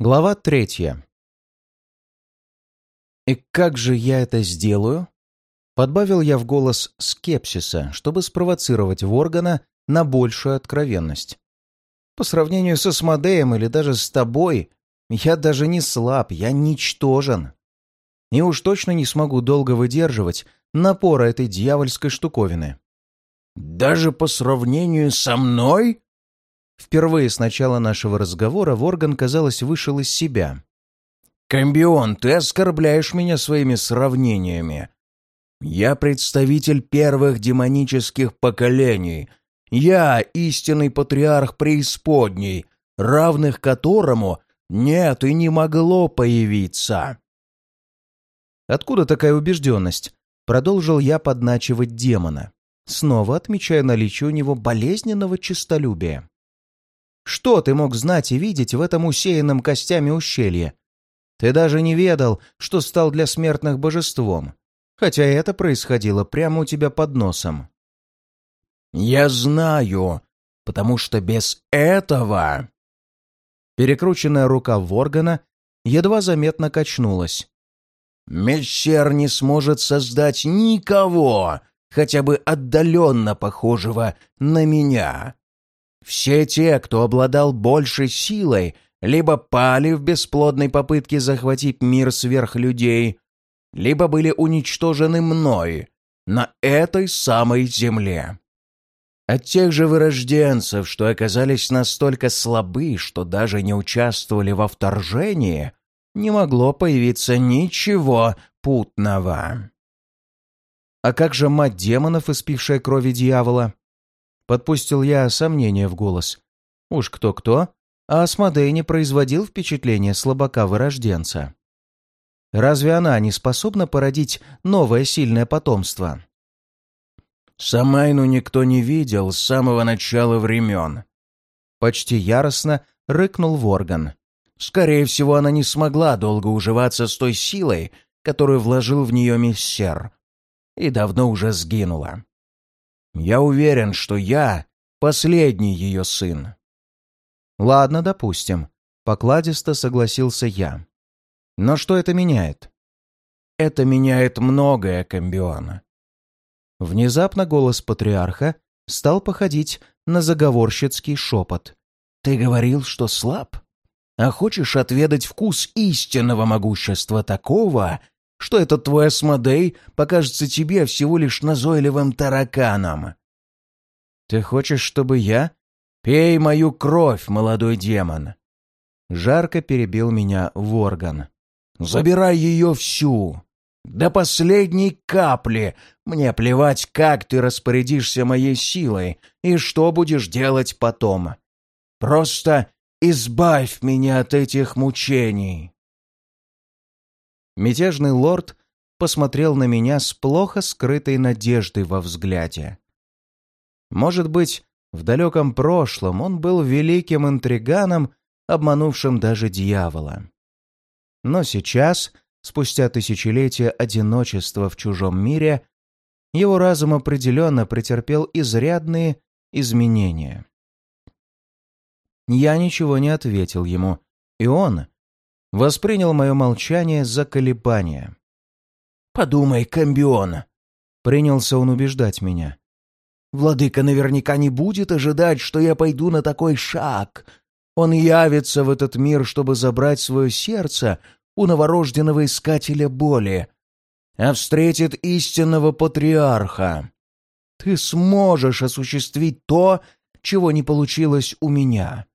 Глава третья. «И как же я это сделаю?» Подбавил я в голос скепсиса, чтобы спровоцировать Воргана на большую откровенность. «По сравнению со Смодеем или даже с тобой, я даже не слаб, я ничтожен. И уж точно не смогу долго выдерживать напора этой дьявольской штуковины». «Даже по сравнению со мной?» Впервые с начала нашего разговора Ворган, казалось, вышел из себя. «Комбион, ты оскорбляешь меня своими сравнениями. Я представитель первых демонических поколений. Я истинный патриарх преисподней, равных которому нет и не могло появиться». «Откуда такая убежденность?» Продолжил я подначивать демона, снова отмечая наличие у него болезненного честолюбия. Что ты мог знать и видеть в этом усеянном костями ущелье? Ты даже не ведал, что стал для смертных божеством, хотя это происходило прямо у тебя под носом. «Я знаю, потому что без этого...» Перекрученная рука Воргана едва заметно качнулась. «Мессер не сможет создать никого, хотя бы отдаленно похожего на меня. Все те, кто обладал большей силой, либо пали в бесплодной попытке захватить мир сверхлюдей, либо были уничтожены мной на этой самой земле. От тех же вырожденцев, что оказались настолько слабы, что даже не участвовали во вторжении, не могло появиться ничего путного. А как же мать демонов, испившая крови дьявола? Подпустил я сомнение в голос. Уж кто-кто, а Асмодей не производил впечатления слабака-вырожденца. Разве она не способна породить новое сильное потомство? Самайну никто не видел с самого начала времен. Почти яростно рыкнул Ворган. Скорее всего, она не смогла долго уживаться с той силой, которую вложил в нее миссер, и давно уже сгинула. Я уверен, что я последний ее сын. Ладно, допустим. Покладисто согласился я. Но что это меняет? Это меняет многое, Комбиона. Внезапно голос патриарха стал походить на заговорщицкий шепот. «Ты говорил, что слаб? А хочешь отведать вкус истинного могущества такого, что этот твой осмодей покажется тебе всего лишь назойливым тараканом. Ты хочешь, чтобы я? Пей мою кровь, молодой демон. Жарко перебил меня Ворган. Забирай ее всю. До последней капли. Мне плевать, как ты распорядишься моей силой и что будешь делать потом. Просто избавь меня от этих мучений. Мятежный лорд посмотрел на меня с плохо скрытой надеждой во взгляде. Может быть, в далеком прошлом он был великим интриганом, обманувшим даже дьявола. Но сейчас, спустя тысячелетия одиночества в чужом мире, его разум определенно претерпел изрядные изменения. Я ничего не ответил ему, и он воспринял мое молчание за колебание. «Подумай, Комбион!» — принялся он убеждать меня. «Владыка наверняка не будет ожидать, что я пойду на такой шаг. Он явится в этот мир, чтобы забрать свое сердце у новорожденного искателя боли, а встретит истинного патриарха. Ты сможешь осуществить то, чего не получилось у меня.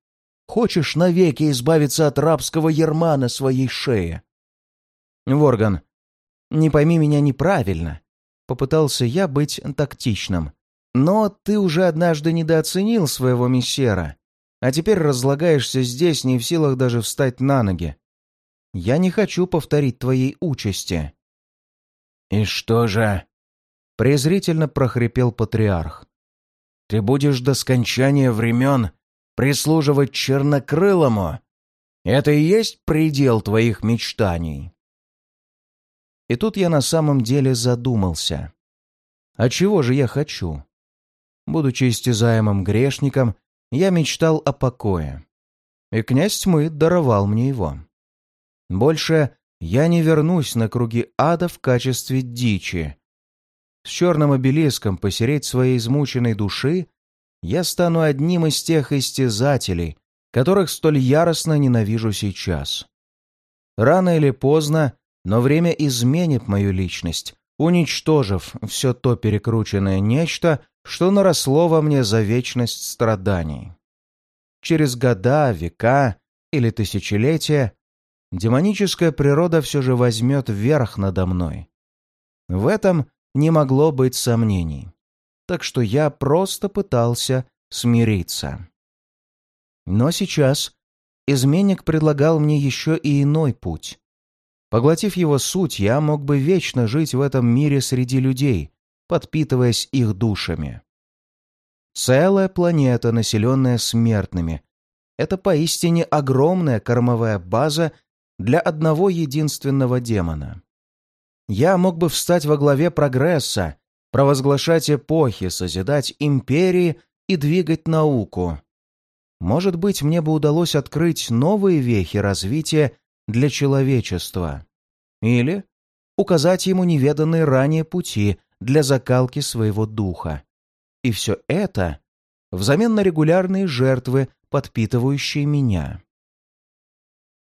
Хочешь навеки избавиться от рабского ярма на своей шее?» «Ворган, не пойми меня неправильно», — попытался я быть тактичным. «Но ты уже однажды недооценил своего мессера, а теперь разлагаешься здесь, не в силах даже встать на ноги. Я не хочу повторить твоей участи». «И что же?» — презрительно прохрипел патриарх. «Ты будешь до скончания времен прислуживать чернокрылому? Это и есть предел твоих мечтаний?» И тут я на самом деле задумался. А чего же я хочу? Будучи истязаемым грешником, я мечтал о покое. и князь тьмы даровал мне его. Больше я не вернусь на круги ада в качестве дичи. С черным обелиском посереть своей измученной души я стану одним из тех истязателей, которых столь яростно ненавижу сейчас. Рано или поздно, но время изменит мою личность, уничтожив все то перекрученное нечто, что наросло во мне за вечность страданий. Через года, века или тысячелетия демоническая природа все же возьмет верх надо мной. В этом не могло быть сомнений. Так что я просто пытался смириться. Но сейчас изменник предлагал мне еще и иной путь. Поглотив его суть, я мог бы вечно жить в этом мире среди людей, подпитываясь их душами. Целая планета, населенная смертными. Это поистине огромная кормовая база для одного единственного демона. Я мог бы встать во главе прогресса, провозглашать эпохи, созидать империи и двигать науку. Может быть, мне бы удалось открыть новые вехи развития для человечества. Или указать ему неведанные ранее пути для закалки своего духа. И все это взамен на регулярные жертвы, подпитывающие меня.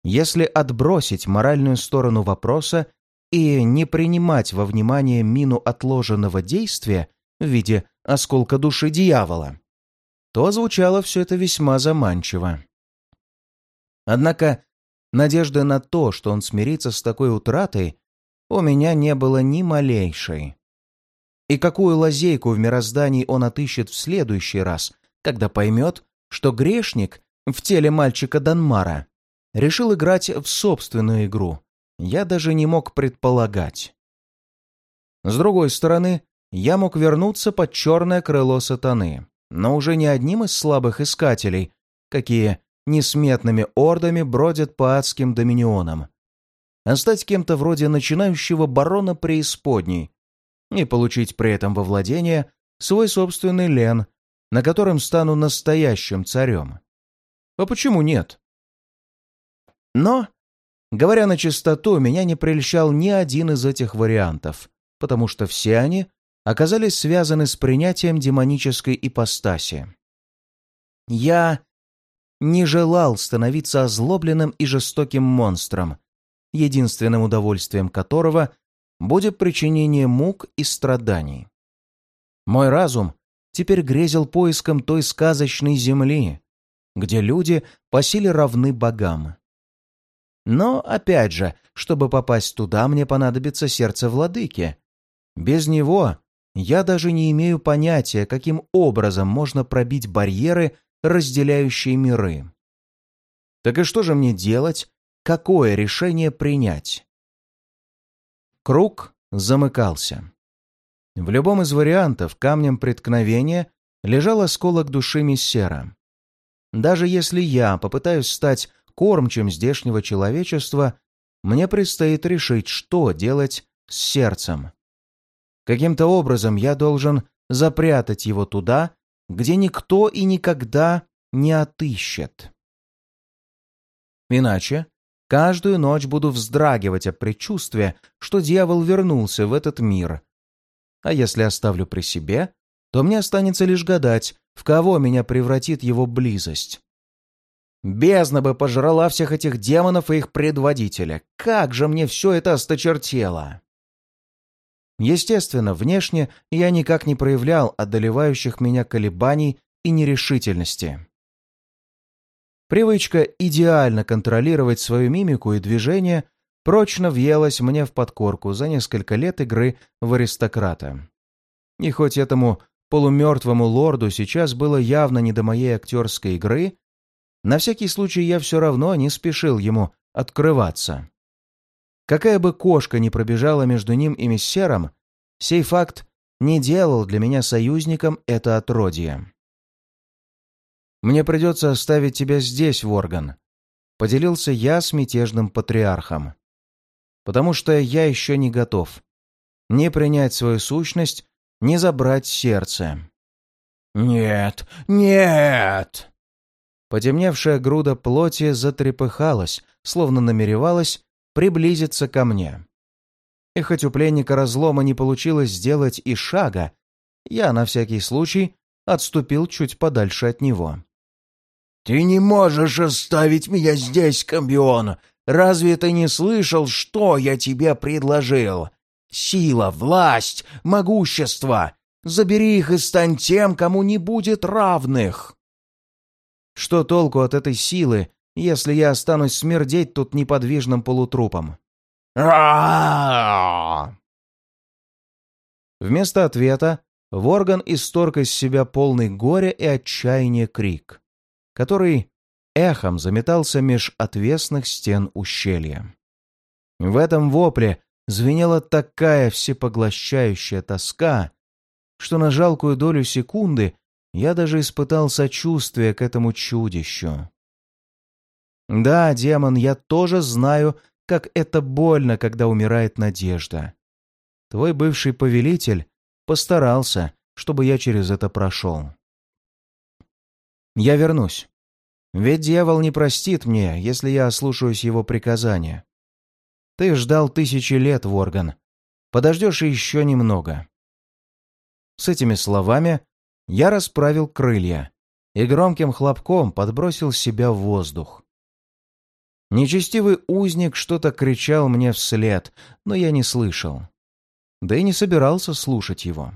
Если отбросить моральную сторону вопроса и не принимать во внимание мину отложенного действия в виде осколка души дьявола, то звучало все это весьма заманчиво. Однако надежды на то, что он смирится с такой утратой, у меня не было ни малейшей. И какую лазейку в мироздании он отыщет в следующий раз, когда поймет, что грешник в теле мальчика Данмара решил играть в собственную игру, я даже не мог предполагать. С другой стороны, я мог вернуться под черное крыло сатаны, но уже не одним из слабых искателей, какие несметными ордами бродят по адским доминионам, а стать кем-то вроде начинающего барона преисподней и получить при этом во владение свой собственный лен, на котором стану настоящим царем. А почему нет? Но, говоря на чистоту, меня не прельщал ни один из этих вариантов, потому что все они оказались связаны с принятием демонической ипостаси. Я не желал становиться озлобленным и жестоким монстром, единственным удовольствием которого будет причинение мук и страданий. Мой разум теперь грезил поиском той сказочной земли, где люди по силе равны богам. Но, опять же, чтобы попасть туда, мне понадобится сердце владыки. Без него я даже не имею понятия, каким образом можно пробить барьеры, разделяющие миры. Так и что же мне делать? Какое решение принять? Круг замыкался. В любом из вариантов камнем преткновения лежал осколок души Мессера. Даже если я попытаюсь стать кормчем здешнего человечества, мне предстоит решить, что делать с сердцем. Каким-то образом я должен запрятать его туда, где никто и никогда не отыщет. Иначе каждую ночь буду вздрагивать от предчувствия, что дьявол вернулся в этот мир. А если оставлю при себе, то мне останется лишь гадать, в кого меня превратит его близость. Бездна бы пожрала всех этих демонов и их предводителя. Как же мне все это осточертело! Естественно, внешне я никак не проявлял одолевающих меня колебаний и нерешительности. Привычка идеально контролировать свою мимику и движение прочно въелась мне в подкорку за несколько лет игры в аристократа. И хоть этому полумертвому лорду сейчас было явно не до моей актерской игры, на всякий случай я все равно не спешил ему открываться. Какая бы кошка ни пробежала между ним и мессером, сей факт не делал для меня союзником это отродье. «Мне придется оставить тебя здесь, Ворган», — поделился я с мятежным патриархом. «Потому что я еще не готов. Не принять свою сущность, не забрать сердце». «Нет, нет!» Потемневшая груда плоти затрепыхалась, словно намеревалась приблизиться ко мне. И хоть у пленника разлома не получилось сделать и шага, я на всякий случай отступил чуть подальше от него. «Ты не можешь оставить меня здесь, Комбион! Разве ты не слышал, что я тебе предложил? Сила, власть, могущество! Забери их и стань тем, кому не будет равных!» Что толку от этой силы, если я останусь смердеть тут неподвижным полутрупом? Вместо ответа Ворган исторг из себя полный горя и отчаяния крик, который эхом заметался меж отвесных стен ущелья. В этом вопле звенела такая всепоглощающая тоска, что на жалкую долю секунды я даже испытал сочувствие к этому чудищу. Да, демон, я тоже знаю, как это больно, когда умирает надежда. Твой бывший повелитель постарался, чтобы я через это прошел. Я вернусь. Ведь дьявол не простит мне, если я ослушаюсь его приказания. Ты ждал тысячи лет, Ворган. Подождешь еще немного. С этими словами я расправил крылья и громким хлопком подбросил себя в воздух. Нечестивый узник что-то кричал мне вслед, но я не слышал. Да и не собирался слушать его.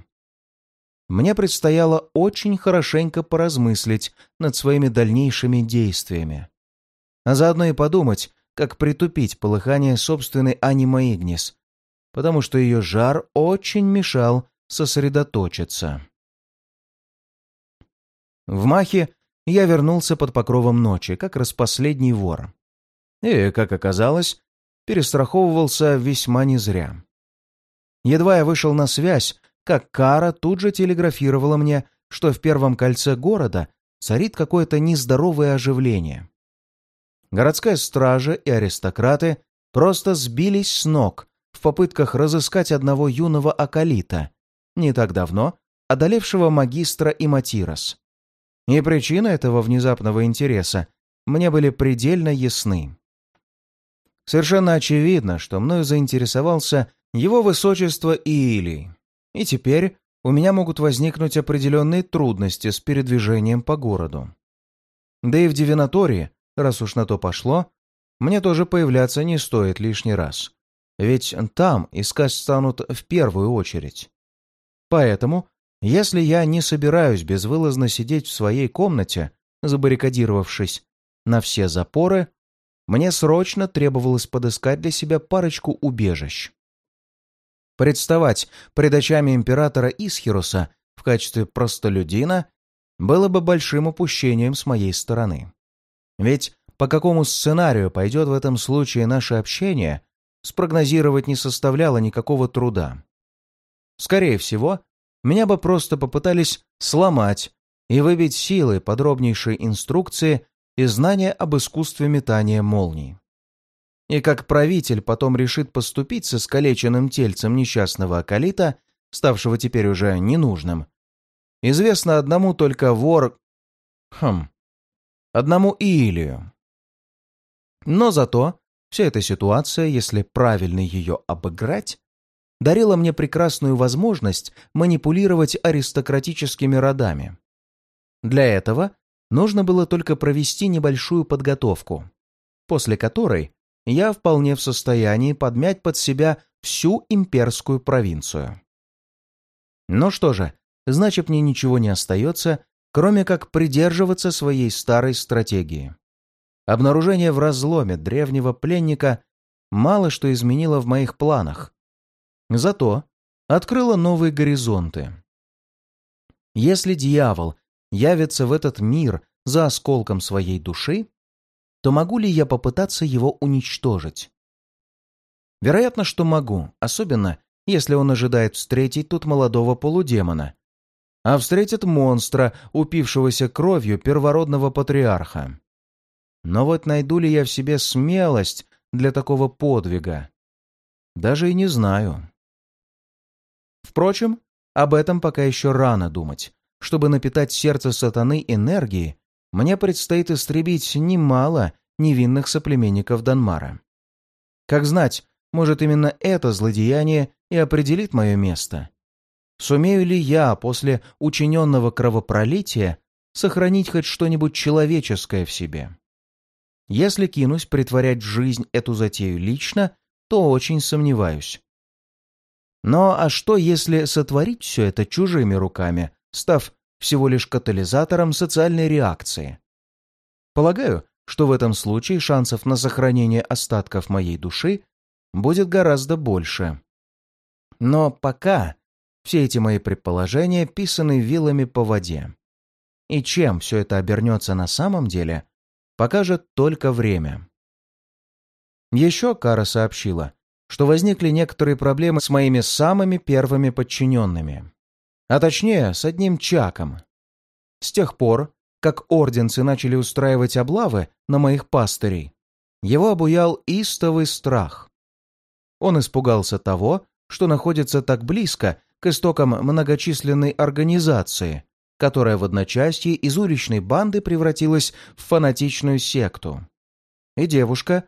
Мне предстояло очень хорошенько поразмыслить над своими дальнейшими действиями. А заодно и подумать, как притупить полыхание собственной анима Игнис, потому что ее жар очень мешал сосредоточиться. В Махе я вернулся под покровом ночи, как распоследний вор. И, как оказалось, перестраховывался весьма не зря. Едва я вышел на связь, как Кара тут же телеграфировала мне, что в первом кольце города царит какое-то нездоровое оживление. Городская стража и аристократы просто сбились с ног в попытках разыскать одного юного акалита, не так давно одолевшего магистра и Матирос. И причины этого внезапного интереса мне были предельно ясны. Совершенно очевидно, что мною заинтересовался его высочество Иилий, и теперь у меня могут возникнуть определенные трудности с передвижением по городу. Да и в Дивинатории, раз уж на то пошло, мне тоже появляться не стоит лишний раз. Ведь там искать станут в первую очередь. Поэтому, если я не собираюсь безвылазно сидеть в своей комнате, забаррикадировавшись на все запоры, мне срочно требовалось подыскать для себя парочку убежищ. Представать пред очами императора Исхируса в качестве простолюдина было бы большим упущением с моей стороны. Ведь по какому сценарию пойдет в этом случае наше общение, спрогнозировать не составляло никакого труда. Скорее всего, меня бы просто попытались сломать и выбить силы подробнейшей инструкции и знания об искусстве метания молний. И как правитель потом решит поступить с искалеченным тельцем несчастного Акалита, ставшего теперь уже ненужным, известно одному только вор... Хм... Одному Иилию. Но зато вся эта ситуация, если правильно ее обыграть, дарила мне прекрасную возможность манипулировать аристократическими родами. Для этого нужно было только провести небольшую подготовку, после которой я вполне в состоянии подмять под себя всю имперскую провинцию. Ну что же, значит мне ничего не остается, кроме как придерживаться своей старой стратегии. Обнаружение в разломе древнего пленника мало что изменило в моих планах. Зато открыло новые горизонты. Если дьявол явится в этот мир за осколком своей души, то могу ли я попытаться его уничтожить? Вероятно, что могу, особенно если он ожидает встретить тут молодого полудемона, а встретит монстра, упившегося кровью первородного патриарха. Но вот найду ли я в себе смелость для такого подвига? Даже и не знаю. Впрочем, об этом пока еще рано думать, чтобы напитать сердце сатаны энергией мне предстоит истребить немало невинных соплеменников Данмара. Как знать, может, именно это злодеяние и определит мое место. Сумею ли я после учиненного кровопролития сохранить хоть что-нибудь человеческое в себе? Если кинусь притворять жизнь эту затею лично, то очень сомневаюсь. Но а что, если сотворить все это чужими руками, став всего лишь катализатором социальной реакции? Полагаю, что в этом случае шансов на сохранение остатков моей души будет гораздо больше. Но пока все эти мои предположения писаны вилами по воде. И чем все это обернется на самом деле, покажет только время. Еще Кара сообщила, что возникли некоторые проблемы с моими самыми первыми подчиненными. А точнее, с одним Чаком. С тех пор, как орденцы начали устраивать облавы на моих пастырей, его обуял истовый страх. Он испугался того, что находится так близко к истокам многочисленной организации, которая в одночасье из уличной банды превратилась в фанатичную секту. И девушка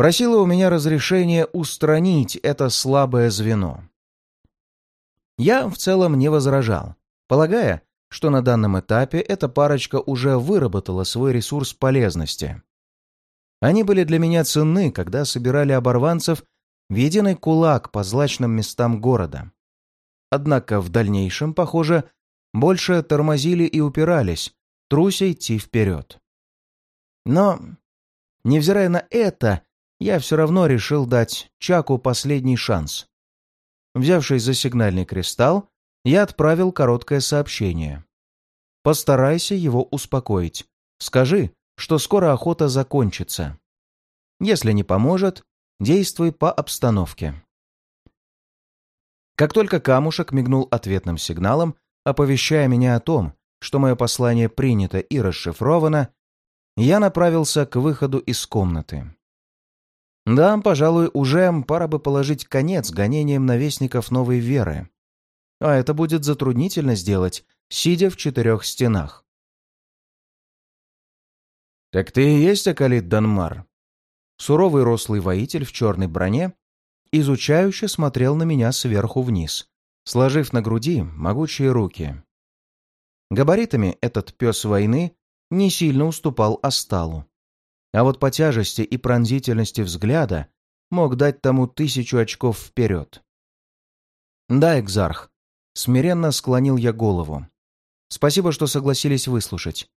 просила у меня разрешения устранить это слабое звено. Я в целом не возражал, полагая, что на данном этапе эта парочка уже выработала свой ресурс полезности. Они были для меня ценны, когда собирали оборванцев в единый кулак по злачным местам города. Однако в дальнейшем, похоже, больше тормозили и упирались, труся идти вперед. Но, невзирая на это, я все равно решил дать Чаку последний шанс. Взявшись за сигнальный кристалл, я отправил короткое сообщение. «Постарайся его успокоить. Скажи, что скоро охота закончится. Если не поможет, Действуй по обстановке. Как только камушек мигнул ответным сигналом, оповещая меня о том, что мое послание принято и расшифровано, я направился к выходу из комнаты. Да, пожалуй, уже пора бы положить конец гонениям навестников новой веры. А это будет затруднительно сделать, сидя в четырех стенах. «Так ты и есть Акалит Данмар?» Суровый рослый воитель в черной броне изучающе смотрел на меня сверху вниз, сложив на груди могучие руки. Габаритами этот пес войны не сильно уступал Асталу. А вот по тяжести и пронзительности взгляда мог дать тому тысячу очков вперед. «Да, Экзарх», — смиренно склонил я голову. «Спасибо, что согласились выслушать.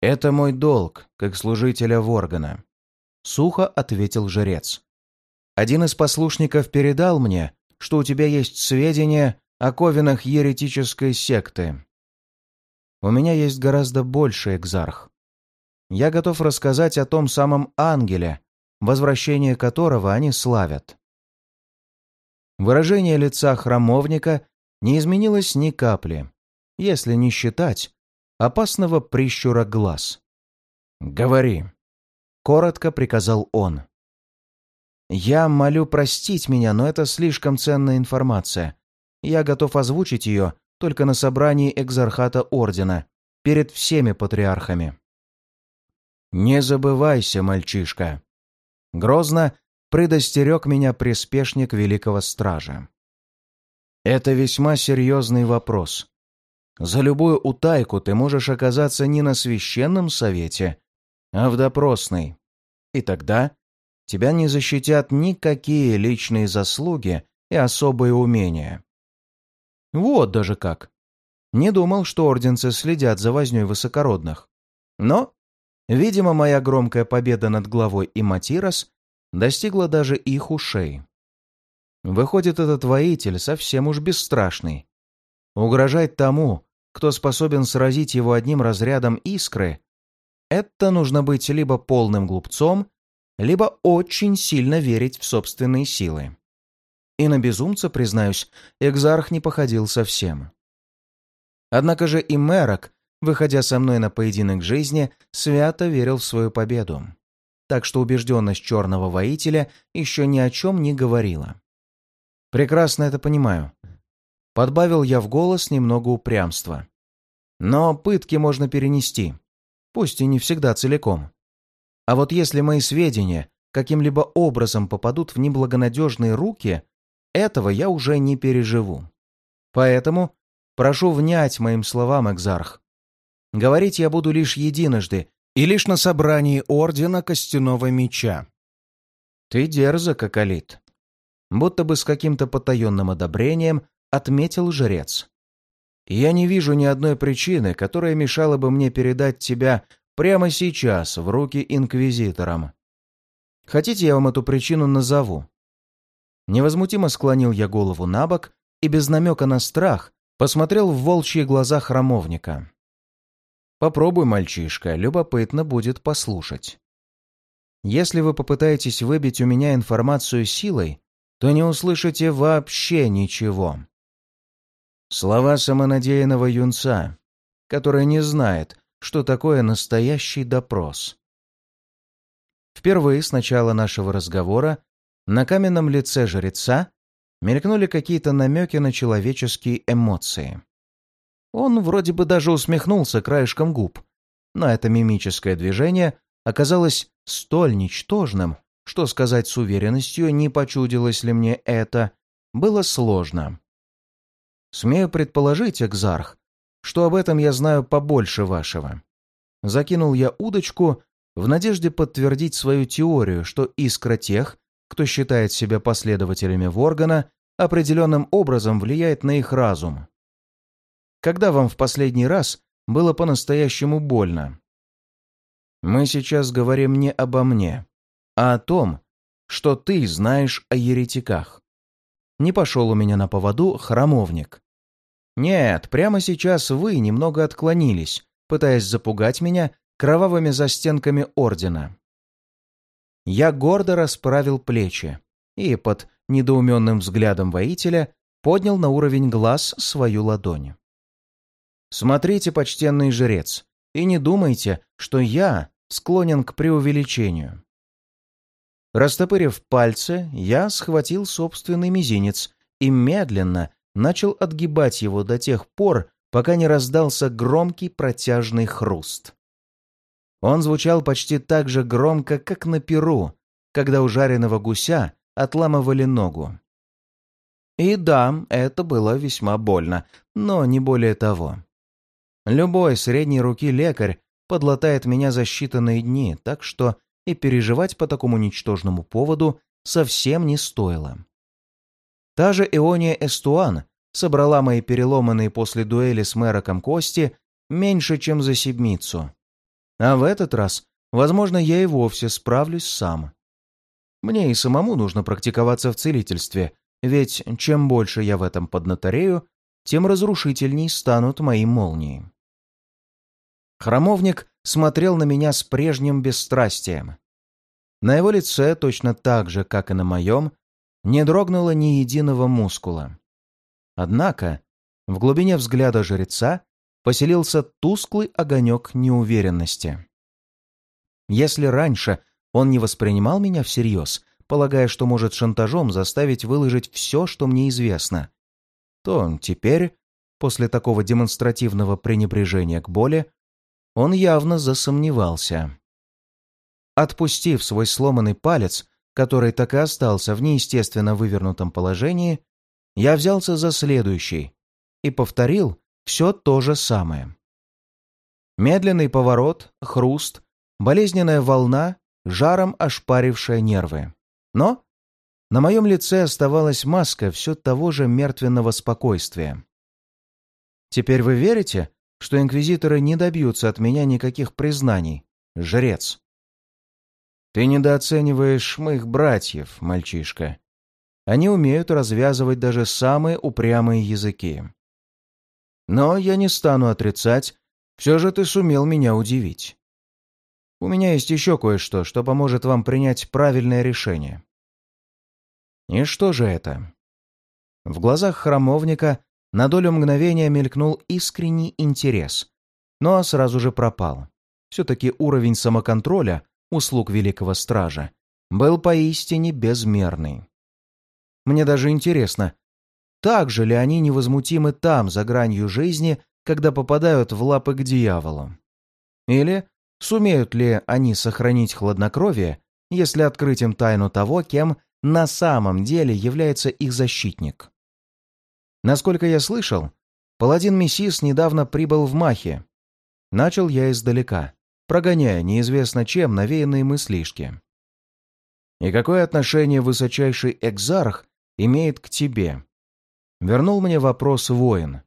Это мой долг, как служителя Воргана сухо ответил жрец. Один из послушников передал мне, что у тебя есть сведения о ковинах еретической секты. У меня есть гораздо больше, Экзарх. Я готов рассказать о том самом ангеле, возвращение которого они славят. Выражение лица храмовника не изменилось ни капли, если не считать опасного прищура глаз. «Говори», Коротко приказал он. «Я молю простить меня, но это слишком ценная информация. Я готов озвучить ее только на собрании экзархата Ордена, перед всеми патриархами». «Не забывайся, мальчишка!» Грозно предостерег меня приспешник Великого Стража. «Это весьма серьезный вопрос. За любую утайку ты можешь оказаться не на священном совете, а в допросной. И тогда тебя не защитят никакие личные заслуги и особые умения. Вот даже как. Не думал, что орденцы следят за вознёй высокородных. Но, видимо, моя громкая победа над главой и Матирос достигла даже их ушей. Выходит, этот воитель совсем уж бесстрашный. Угрожать тому, кто способен сразить его одним разрядом искры, это нужно быть либо полным глупцом, либо очень сильно верить в собственные силы. И на безумца, признаюсь, Экзарх не походил совсем. Однако же и Мэрок, выходя со мной на поединок жизни, свято верил в свою победу. Так что убежденность черного воителя еще ни о чем не говорила. Прекрасно это понимаю. Подбавил я в голос немного упрямства. Но пытки можно перенести. пусть и не всегда целиком. А вот если мои сведения каким-либо образом попадут в неблагонадежные руки, этого я уже не переживу. Поэтому прошу внять моим словам, Экзарх. Говорить я буду лишь единожды и лишь на собрании Ордена Костяного Меча. Ты дерзок, Акалит. Будто бы с каким-то потаенным одобрением отметил жрец. Я не вижу ни одной причины, которая мешала бы мне передать тебя прямо сейчас в руки инквизиторам. Хотите, я вам эту причину назову?» Невозмутимо склонил я голову на бок и без намека на страх посмотрел в волчьи глаза храмовника. «Попробуй, мальчишка, любопытно будет послушать. Если вы попытаетесь выбить у меня информацию силой, то не услышите вообще ничего». Слова самонадеянного юнца, который не знает, что такое настоящий допрос. Впервые с начала нашего разговора на каменном лице жреца мелькнули какие-то намеки на человеческие эмоции. Он вроде бы даже усмехнулся краешком губ, но это мимическое движение оказалось столь ничтожным, что сказать с уверенностью, не почудилось ли мне это, было сложно. Смею предположить, Экзарх, что об этом я знаю побольше вашего. Закинул я удочку в надежде подтвердить свою теорию, что искра тех, кто считает себя последователями Воргана, определенным образом влияет на их разум. Когда вам в последний раз было по-настоящему больно? Мы сейчас говорим не обо мне, а о том, что ты знаешь о еретиках. Не пошел у меня на поводу храмовник. Нет, прямо сейчас вы немного отклонились, пытаясь запугать меня кровавыми застенками ордена. Я гордо расправил плечи и под недоуменным взглядом воителя поднял на уровень глаз свою ладонь. «Смотрите, почтенный жрец, и не думайте, что я склонен к преувеличению». Растопырив пальцы, я схватил собственный мизинец и медленно начал отгибать его до тех пор, пока не раздался громкий протяжный хруст. Он звучал почти так же громко, как на перу, когда у жареного гуся отламывали ногу. И да, это было весьма больно, но не более того. Любой средней руки лекарь подлатает меня за считанные дни, так что и переживать по такому ничтожному поводу совсем не стоило. Та же Иония Эстуан собрала мои переломанные после дуэли с Мэроком кости меньше, чем за седмицу. А в этот раз, возможно, я и вовсе справлюсь сам. Мне и самому нужно практиковаться в целительстве, ведь чем больше я в этом поднаторею, тем разрушительней станут мои молнии. Хромовник смотрел на меня с прежним бесстрастием. На его лице, точно так же, как и на моем, не дрогнуло ни единого мускула. Однако в глубине взгляда жреца поселился тусклый огонек неуверенности. Если раньше он не воспринимал меня всерьез, полагая, что может шантажом заставить выложить все, что мне известно, то теперь, после такого демонстративного пренебрежения к боли, он явно засомневался. Отпустив свой сломанный палец, который так и остался в неестественно вывернутом положении, я взялся за следующий и повторил все то же самое. Медленный поворот, хруст, болезненная волна, жаром ошпарившая нервы. Но на моем лице оставалась маска все того же мертвенного спокойствия. Теперь вы верите, что инквизиторы не добьются от меня никаких признаний, жрец? Ты недооцениваешь моих братьев, мальчишка. Они умеют развязывать даже самые упрямые языки. Но я не стану отрицать, все же ты сумел меня удивить. У меня есть еще кое-что, что поможет вам принять правильное решение. И что же это? В глазах храмовника на долю мгновения мелькнул искренний интерес, но сразу же пропал. Все-таки уровень самоконтроля услуг Великого Стража был поистине безмерный. Мне даже интересно, так же ли они невозмутимы там, за гранью жизни, когда попадают в лапы к дьяволу? Или Сумеют ли они сохранить хладнокровие, если открыть им тайну того, кем на самом деле является их защитник? Насколько я слышал, паладин Мессис недавно прибыл в Махе. Начал я издалека, прогоняя неизвестно чем навеянные мыслишки. «И какое отношение высочайший экзарх имеет к тебе?» Вернул мне вопрос воин.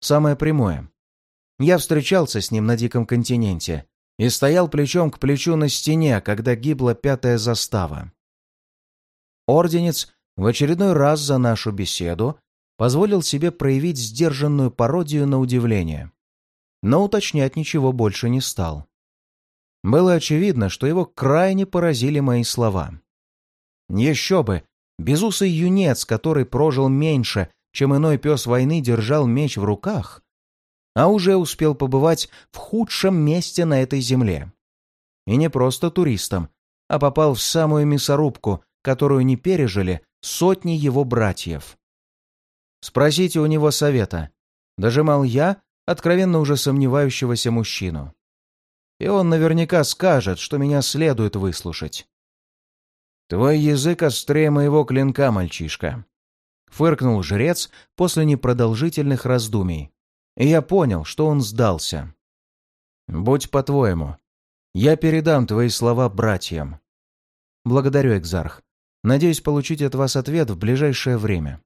Самое прямое. Я встречался с ним на Диком континенте и стоял плечом к плечу на стене, когда гибла пятая застава. Орденец в очередной раз за нашу беседу позволил себе проявить сдержанную пародию на удивление, но уточнять ничего больше не стал. Было очевидно, что его крайне поразили мои слова. Еще бы, безусый юнец, который прожил меньше, чем иной пес войны держал меч в руках, а уже успел побывать в худшем месте на этой земле. И не просто туристом, а попал в самую мясорубку, которую не пережили сотни его братьев. Спросите у него совета. Дожимал я, откровенно уже сомневающегося мужчину. И он наверняка скажет, что меня следует выслушать. «Твой язык острее моего клинка, мальчишка», — фыркнул жрец после непродолжительных раздумий. И я понял, что он сдался. «Будь по-твоему. Я передам твои слова братьям». «Благодарю, Экзарх. Надеюсь получить от вас ответ в ближайшее время».